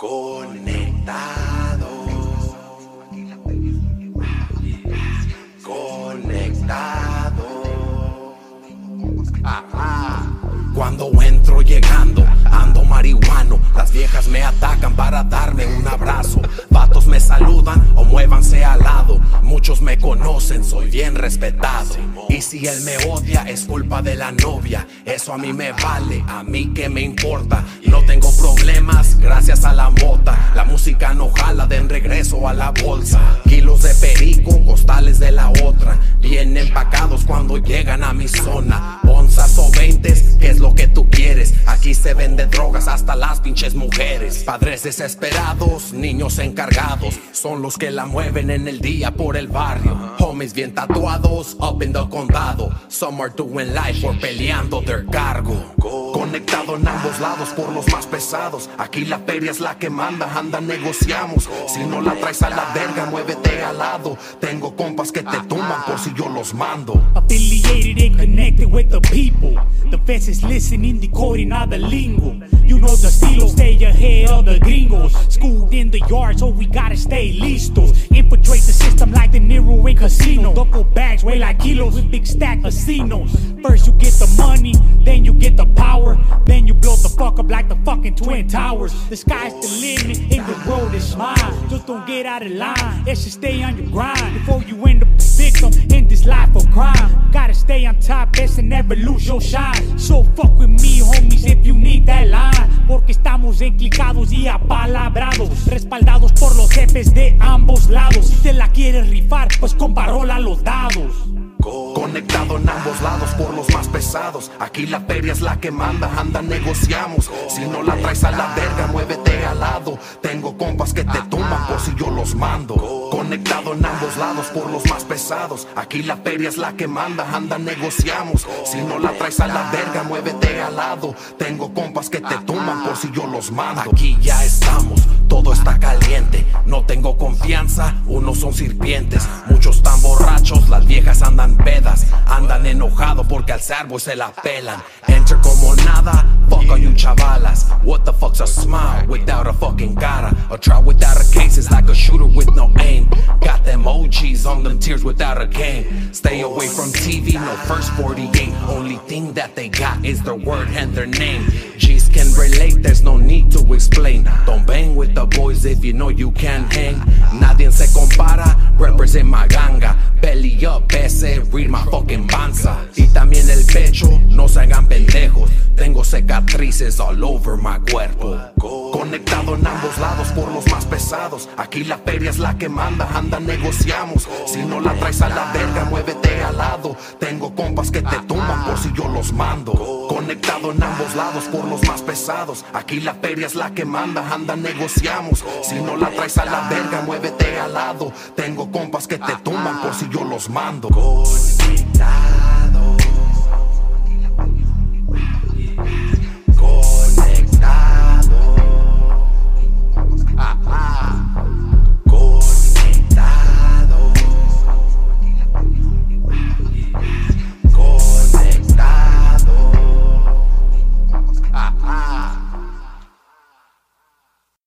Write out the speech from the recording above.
Conectado. Conectado. Cuando entro llegando, ando marihuano. Las viejas me atacan para darme un abrazo. Vatos me saludan o muévanse al lado. Muchos me conocen, soy bien respetado. Y si él me odia, es culpa de la novia. Eso a mí me vale, a mí que me importa. A la mota. La música no jala de regreso a la bolsa. Kilos de perico, costales de la otra. Bien empacados cuando llegan a mi zona. Onzas o veintes, ¿qué es lo que tú quieres? Aquí se vende drogas hasta las pinches mujeres. Padres desesperados, niños encargados. Son los que la mueven en el día por el barrio. Homies bien tatuados, up in the condado. Some are doing life por peleando their cargo. Conectado en ambos lados por los más pesados. Aquí la feria es la que manda, anda, negociamos. Si no la traes a la verga, muévete al lado. Tengo compas que te tumban por si yo los mando. Affiliated and connected with the people. The feds is listening, decoding the lingo. You know the estilo, stay ahead of the gringos. Schooled in the yard, so we gotta stay listos. Infiltrate the system like the Nero in casino. Duffel bags weigh like kilos with big stack casinos. First you get the money, then you get the power. Then you blow the fuck up like the fucking Twin Towers. The sky's the limit and the road is mine. Just don't get out of line, it should stay on your grind. Before you end up victim in this life of crime. Gotta stay on top, best and never lose your shine. So fuck with me, homies, if you need that line. Porque estamos enclicados y apalabrados. Respaldados por los jefes de ambos lados. Si te la quieres rifar, pues comparola los dados. Conectado en ambos lados por los más pesados. Aquí la feria es la que manda, anda, negociamos. Si no la traes a la verga, muévete al lado. Tengo compas que te tumban por si yo los mando. Conectado en ambos lados por los más pesados. Aquí la feria es la que manda, anda, negociamos. Si no la traes a la verga, muévete al lado. Tengo compas que te tumban por si yo los mando. Aquí ya estamos, todo está caliente. No tengo confianza, unos son sirvientes. Muchos están borrachos, se la pelan. Enter como nada, fuck all you chavalas. What the fuck's a smile without a fucking cara? A try without a case is like a shooter with no aim. Got them OGs on them tears without a game. Stay away from TV, no first 48. Only thing that they got is their word and their name. G's can relate, there's no need to explain. Don't bang with the boys if you know you can't hang. Nadie se compara, represent my ganga. Belly up, ese read my fucking panza. No se hagan pendejos. Tengo cicatrices all over my cuerpo. Conectado en ambos lados por los más pesados. Aquí la feria es la que manda, anda, negociamos. Si no la traes a la verga, muévete al lado. Tengo compas que te tumban por si yo los mando. Conectado en ambos lados por los más pesados. Aquí la feria es la que manda, anda, negociamos. Si no la traes a la verga, muévete al lado. Tengo compas que te tumban por si yo los mando.